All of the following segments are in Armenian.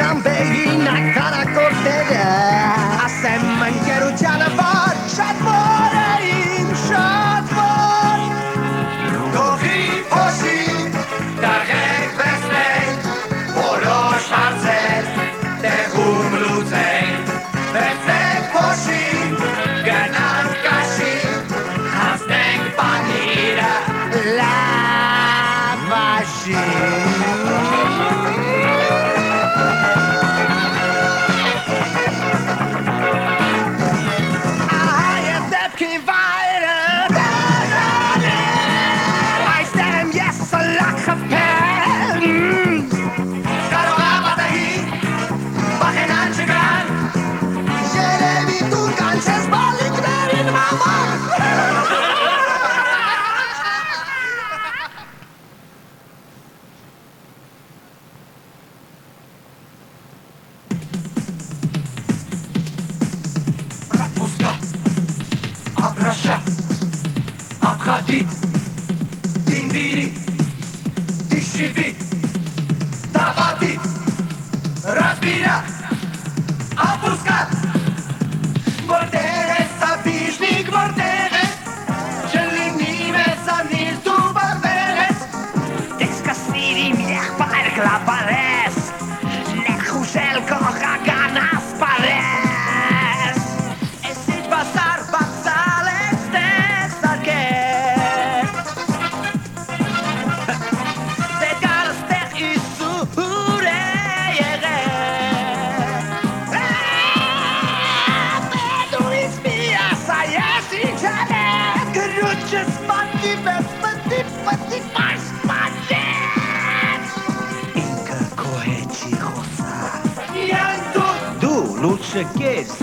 camperina caracortele Asemăn cheruceană vor și-ar mor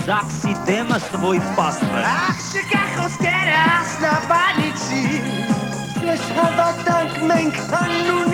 Ծախսի դեմը սվոյ պաստը Ախ շկա խոսքերը ասնաբանիցի Ես հավատանք մենք անուն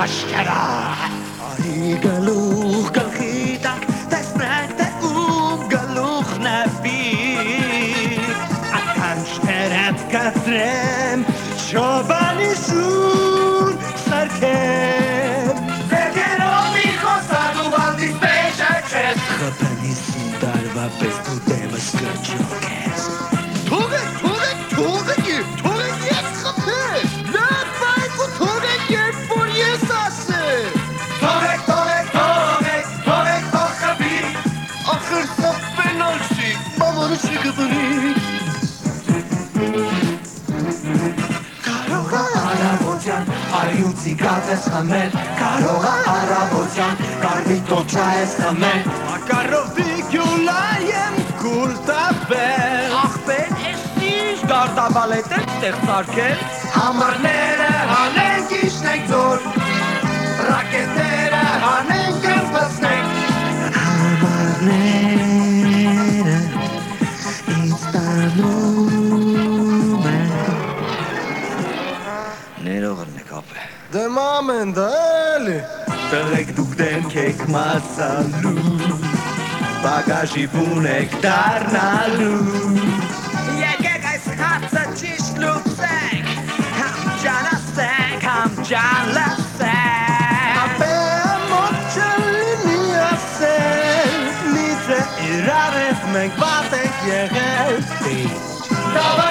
Pescarà Arigaluh Galhitak Desprecte un galuh nefit Atancs teret kedrem Csabani szúr szerkem Zegerom, mikor szánul van diszpésekhez Kapani szintárva, bez tudem a skrcsok արյուծի կած ես խմել, կարող է առավոտյան, կարվի տոչա ես խմել, Ակարովի գյուլայեմ կուլտաբել Ախպեր, ես ինչ գարտաբալետ եմ ստեղծարկել համարները հանենք իշնենք ձոր, ռակետները հանենք ըմպսնենք, Համարները մամ են դա էլի Տղեք դուք դեմք եք մասալու Բագաժի բուն եք դարնալու Եկեք այս հարցը ճիշտ լուծենք Համ ճանասենք, համ ճանլասենք Ապե մոտ չլինի ասել Նիցը իրար ես մենք բատ ենք եղել Դավա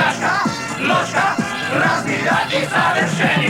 чашка, ложка, размерять и совершенить.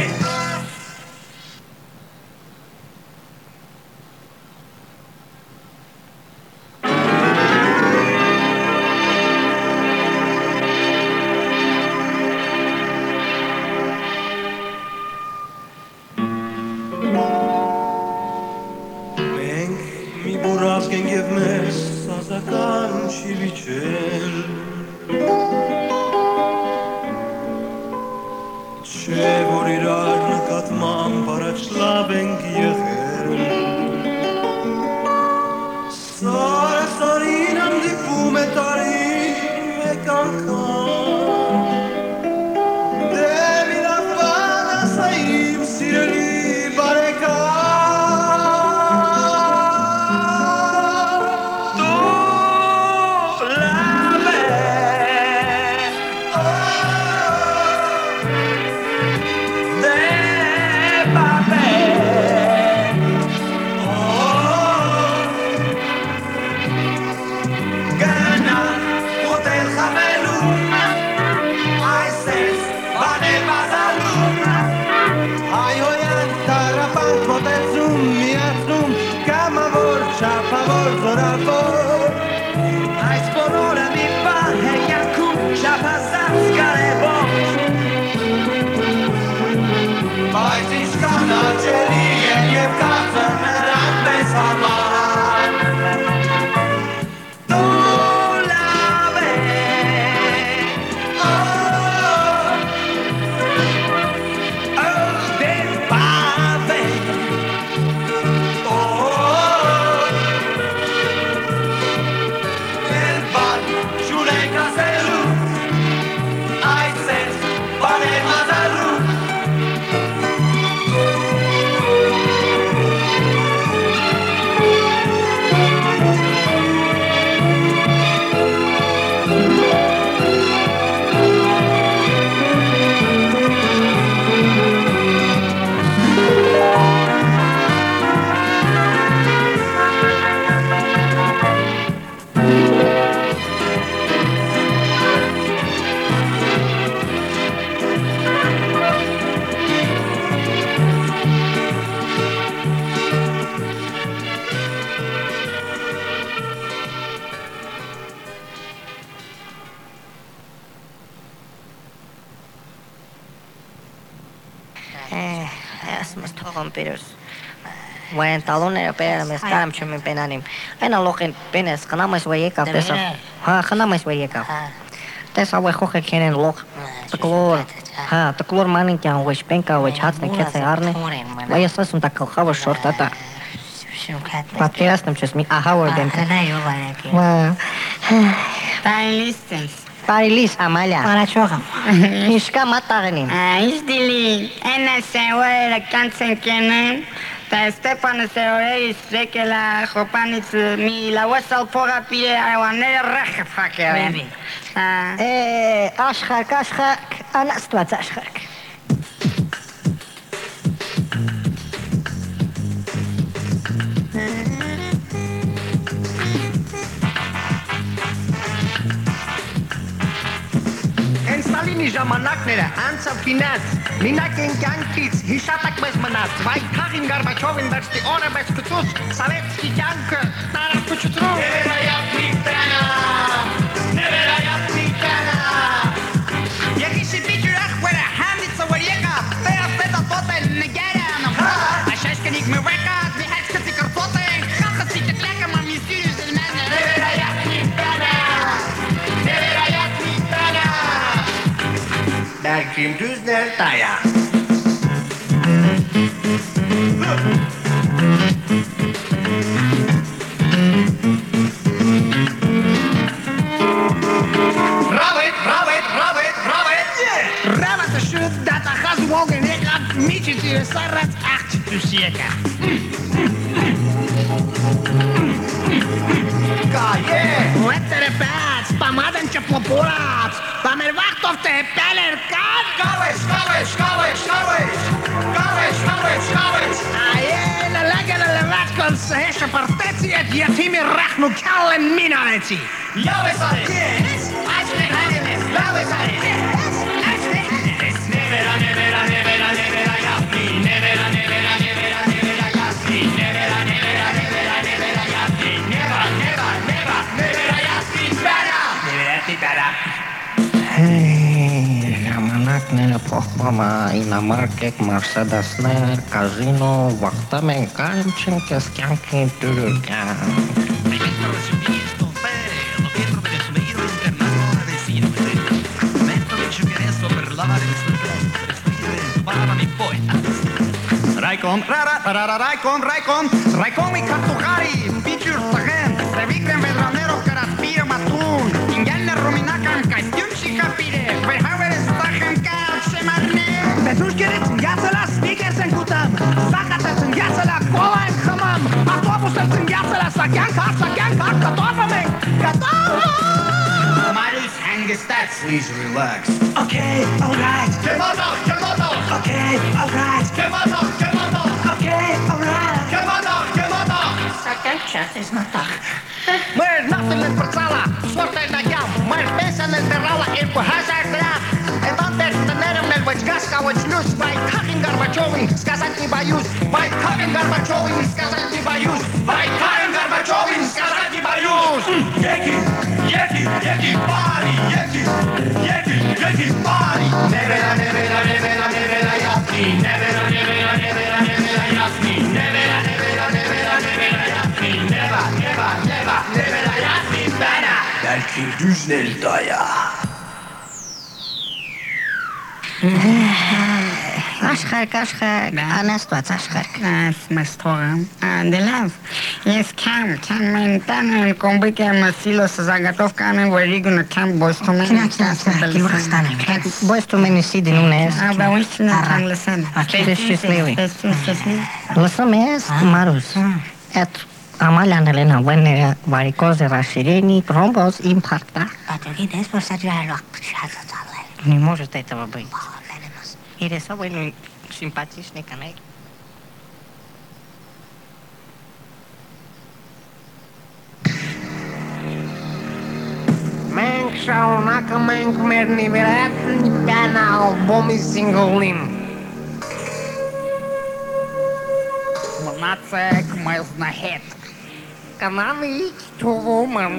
favor, zorafo. Ասմս թողում պիրուս։ Վայն տալոները պերամ ես կարամ չմի պենանիմ։ Այն ալոխին պենես խնամ ես վայ եկավ տեսա։ Հա, խնամ ես վայ եկավ։ Տեսա վայ խոխը քենեն լոխ։ Տկլոր։ Հա, տկլոր մանինքյան ոչ պենկա ոչ հացնի քեցե արնի։ Վայ ես ասում տա կլխավը շորտատա։ Պատկերացնում չես մի ահա որ դեմքը։ Վա։ Պայլիստես։ Բարիլիս ամալյա։ Արաչողը։ Իշկա մատաղնին։ Այս դիլի, այնա սեուերը կանցեն կենեն, Та Ստեփանը սեորեի սեկելա խոպանից մի լավասալ փողա պիե այվաները ռախ ֆակերեն։ Է, աշխարհ, աշխարհ, անաստված աշխարհ։ Են ժամանակները անցավ գինած, մինակ են կյանքից, հիշատակ մեզ մնաց, վայ Քախին Գարբաչովին դարձի օրը մեզ կծուց, սավետսկի կյանքը տարավ կուչտրու։ Neverayatni strana, gündüz nerede ya? Правый, правый, правый, правый. Право это что дата хазвога не как мичите сарат ахтиту сека. Кае. Вот терпец, помадан чеплопурац. Тамер вахтов тепелер ка. Ciet yetim rakhnu kalen minareti. Yavesa yes. Ashne hanes. Yavesa yes. Ashne hanes. Nevera nevera nevera. Partner Pohmama Inamarket Mercedesler Casino Вахтамен Камчен Кескянкин Тюрюкян. Rajkom, ra ra ra ra rajkom, rajkom, rajkom i kartuhari, pičur tahen, se viknem please relax. Okay, alright. Come on up, come on up. Okay, alright. Come on up, come on up. Okay, alright. Come on up, come on up. Second chance is not yeki, party, yeki, yeki, yeki, party. Nevera, nevera, nevera, nevera, yasni. Nevera, nevera, nevera, nevera, yasni. Nevera, nevera, nevera, nevera, yasni. Neva, neva, neva, nevera, yasni, bana. Belki düznel daya. Աշխարհ, աշխարհ, անաստված աշխարհ։ That's my story. And the love is come. Ten men, ten men, complique silos заготовками выригуна там бостумен. Բոյս դու մենի սիդին ունես։ А бавишна там лесен. Ты счастливый. Լսում ես, Մարուս։ Այդ ամալան Էլենա վեները վարիկոզ расширение тромбоз импакта. Не может этого быть. Ήρε όλοι συμπατσίσνε κανένα. Մենք շարունակում ենք մեր նիվերացնի բան ալբոմի սինգլին։ Մնացեք մեզ նահետ։ Կանանիչ թողում եմ։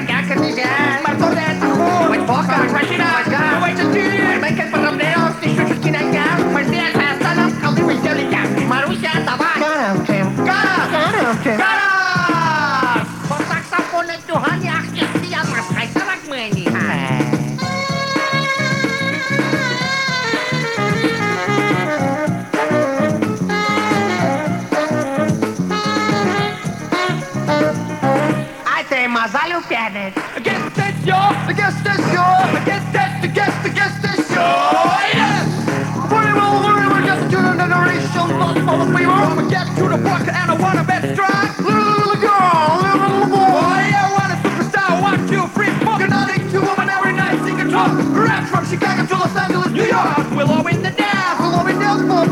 I say mazal upianet. Against this yo, against this yo, against this, against, against this yo. Yes! Fully roll, fully roll, just to the generation, lost for the people. I'ma get to the pocket and I wanna bet strike. Little, little girl, little, little boy. Yeah, I want a superstar, one, two, three, four. Canonic, two women every night, sing and talk. Rap from Chicago to Los Angeles, New York. Willow in the dance, willow in Nils, full of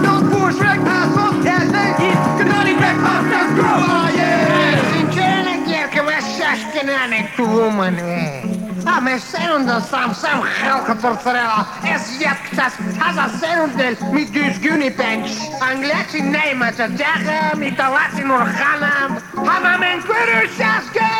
woman, man. I'm ashamed some some helkatortrella. Es jaktas hazasendel mit dus gunipench. Angleci neimat a dagam, italatin urhanam. Hamamen kwerushaske!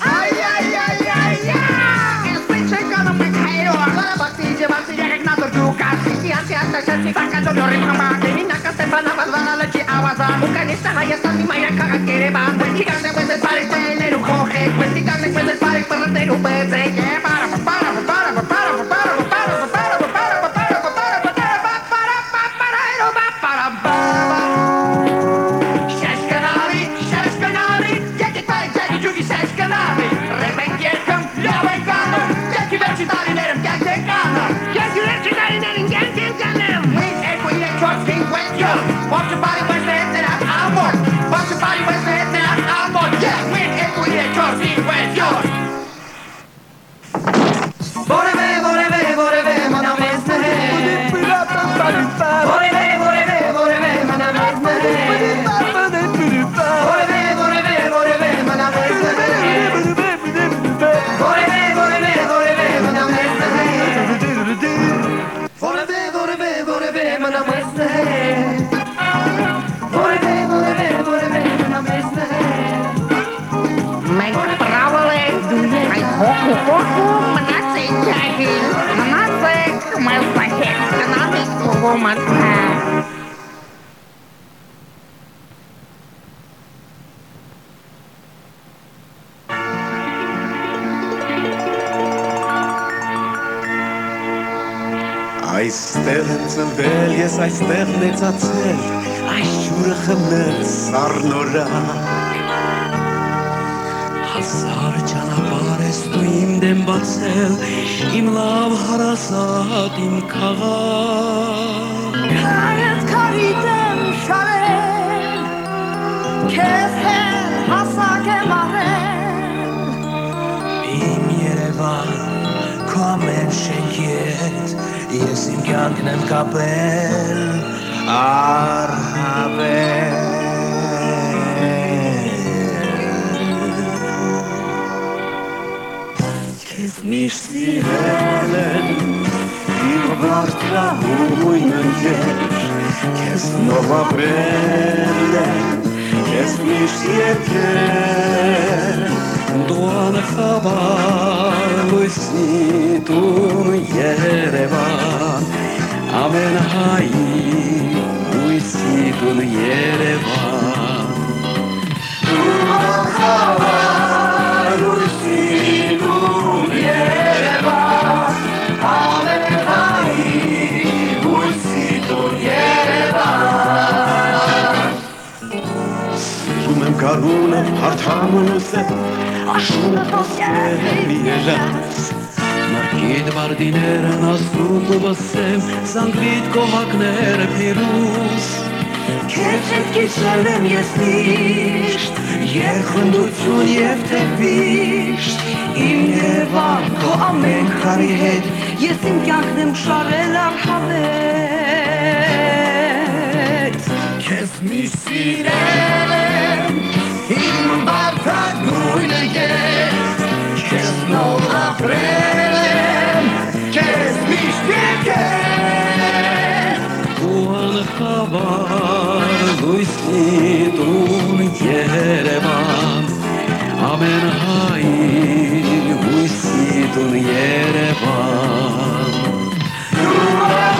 Ay, ay, ay, ay, ay! Es pinche cada pecado, ahora batille, batille, regnador ducas. Si hace hasta shanti, sacando lo rinjama, que ni nakate panabas, van a leche awaza. Bucanista, la yasta, ni maya, caga, quiere, va, pues, dígase, pues, desparece, Party, մենք պրավել ենք, այդ հոգու հոգու մնացեք ջահիլ, մնացեք մեզ պահեք, գնամիկ կողում ատա։ Այստեղ եմ ծնվել, ես այստեղ մեծացել, այս ջուրը խմել սառնորա։ Հազար ճանապարհ ես դու իմ դեմ բացել, իմ լավ հարազատ իմ քաղաք։ Քարդ քարիտեմ շարել Քեզ հետ հասակ եմ արել Իմ Երևան, քո ամեն շենքի հետ, ես իմ կյանքն եմ կապել առհավել։ misty Helen i w bartrachuję que jest nowa Belen, jest misty Dłone chaba, łysni tu աշունը խոսել երած Մարկիդ բարդիներն ասում ու բսեմ, զանգվիտ կողակները պիրուս Քեզ հետ կիսել եմ ես միշտ, երկխնդություն և թեպիշտ Իմ Երևան, քո ամեն քարի հետ, Ես իմ կյանքն եմ շարել արհավետ Քեզ մի սիրել եմ, իմ բարդագույնը ես Քեզ նոր ապրել եմ, քեզ միշտ եկել Ու անխավար լույսի տուն Երևան Ամեն հայի լույսի տուն Երևան Ու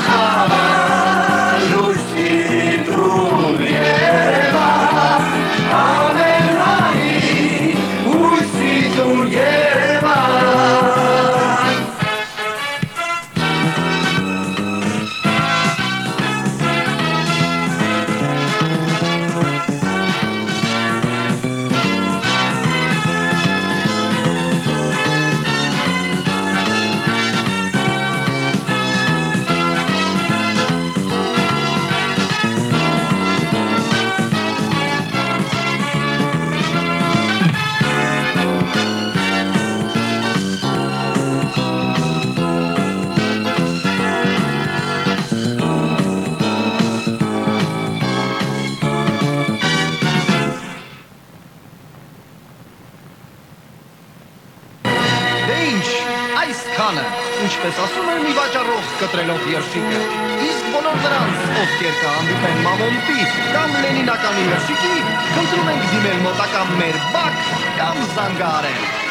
Լենինականի երշիկի, խնդրում ենք դիմել մոտակա մեր բակ կամ զանգահարել